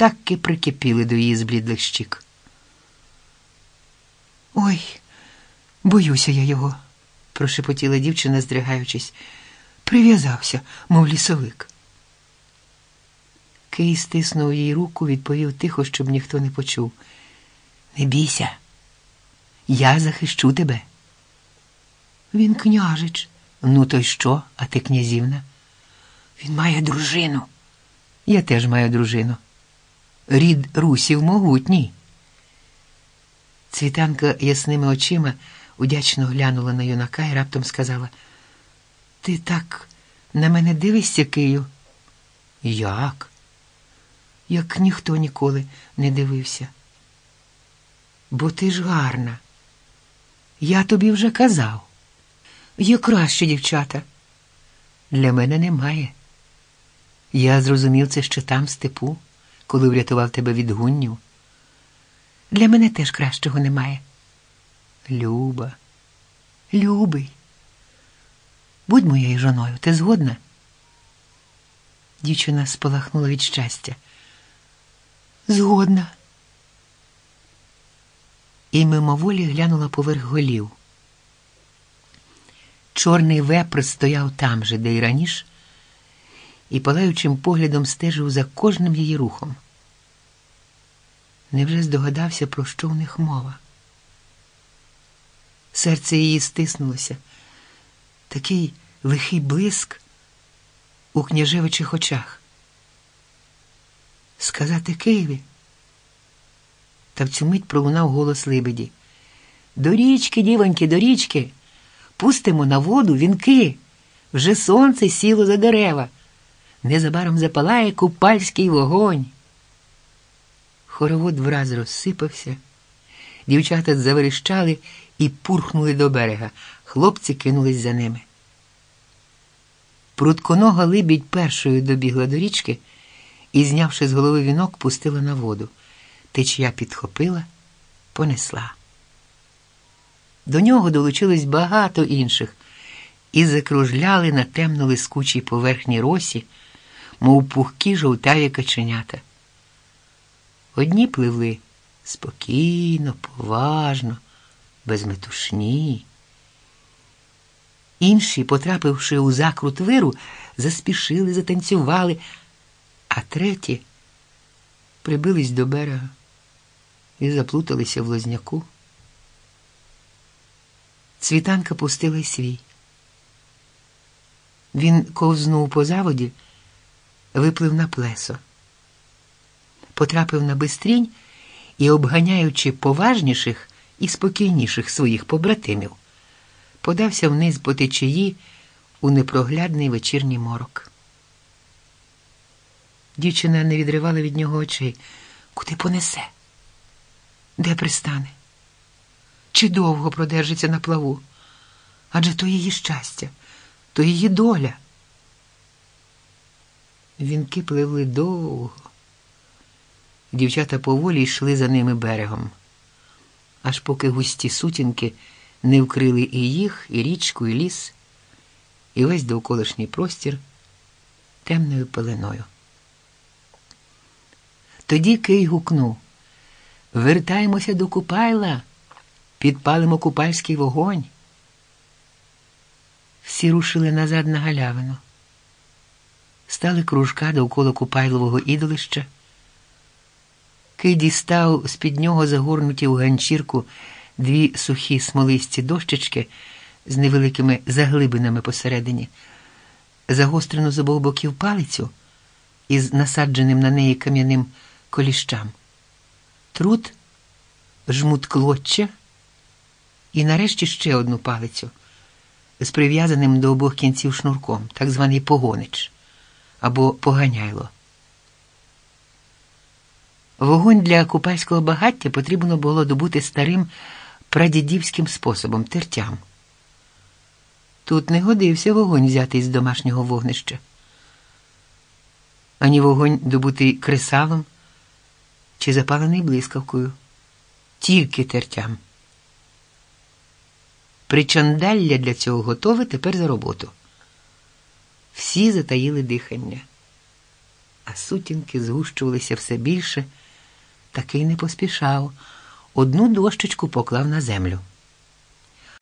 так і прикипіли до її зблідлих щік. Ой, боюся я його, прошепотіла дівчина, здригаючись. Прив'язався, мов лісовик. Кий стиснув їй руку, відповів тихо, щоб ніхто не почув. Не бійся, я захищу тебе. Він княжич. Ну, то й що, а ти князівна? Він має дружину. Я теж маю дружину. Рід русів могутній. Цвітанка ясними очима удячно глянула на юнака і раптом сказала: Ти так на мене дивишся, Кию? Як? Як ніхто ніколи не дивився. Бо ти ж гарна. Я тобі вже казав. Є краще, дівчата. Для мене немає. Я зрозумів це ще там, степу, коли врятував тебе від гуннів. Для мене теж кращого немає. Люба, любий, будь моєю жоною, ти згодна? Дівчина спалахнула від щастя. Згодна. І мимоволі глянула поверх голів. Чорний вепр стояв там же, де й раніше, і палаючим поглядом стежив за кожним її рухом. Невже здогадався, про що в них мова? Серце її стиснулося, такий лихий блиск у княжевичих очах. Сказати Києві? Та в цю мить пролунав голос Либеді. До річки, дівоньки, до річки, пустимо на воду вінки. Вже сонце сіло за дерева. Незабаром запалає купальський вогонь. Хоровод враз розсипався. Дівчата заверещали і пурхнули до берега. Хлопці кинулись за ними. Прутконога либідь першою добігла до річки і, знявши з голови вінок, пустила на воду. Течія підхопила, понесла. До нього долучилось багато інших і закружляли на темно лискучій поверхні росі, мов пухкі жовтаві каченята. Одні пливли спокійно, поважно, без метушні. Інші, потрапивши у закрут виру, заспішили, затанцювали, а треті прибились до берега і заплуталися в лозняку. Цвітанка пустила свій. Він ковзнув по заводі, виплив на плесо, потрапив на бистрінь і, обганяючи поважніших і спокійніших своїх побратимів, подався вниз по течії у непроглядний вечірній морок. Дівчина не відривала від нього очей. Куди понесе? Де пристане? Чи довго продержиться на плаву? Адже то її щастя, то її доля. Вінки пливли довго. Дівчата поволі йшли за ними берегом, аж поки густі сутінки не вкрили і їх, і річку, і ліс, і весь довколишній простір темною пеленою. Тоді Кий гукнув Вертаємося до Купайла, підпалимо купальський вогонь. Всі рушили назад на галявину, стали кружка довкола Купайлового ідолища. Кий дістав з під нього загорнуті у ганчірку дві сухі смолисті дощечки з невеликими заглибинами посередині, загострену з обох боків палицю із насадженим на неї кам'яним коліщам, труд, жмут клоччя і нарешті ще одну палицю з прив'язаним до обох кінців шнурком, так званий погонич або поганяйло. Вогонь для купальського багаття потрібно було добути старим прадідівським способом тертям. Тут не годився вогонь взятий з домашнього вогнища, ані вогонь добутий кресалом чи запалений блискавкою, тільки тертям. Причандалля для цього готове тепер за роботу. Всі затаїли дихання. а сутінки згущувалися все більше. Такий не поспішав. Одну дощечку поклав на землю.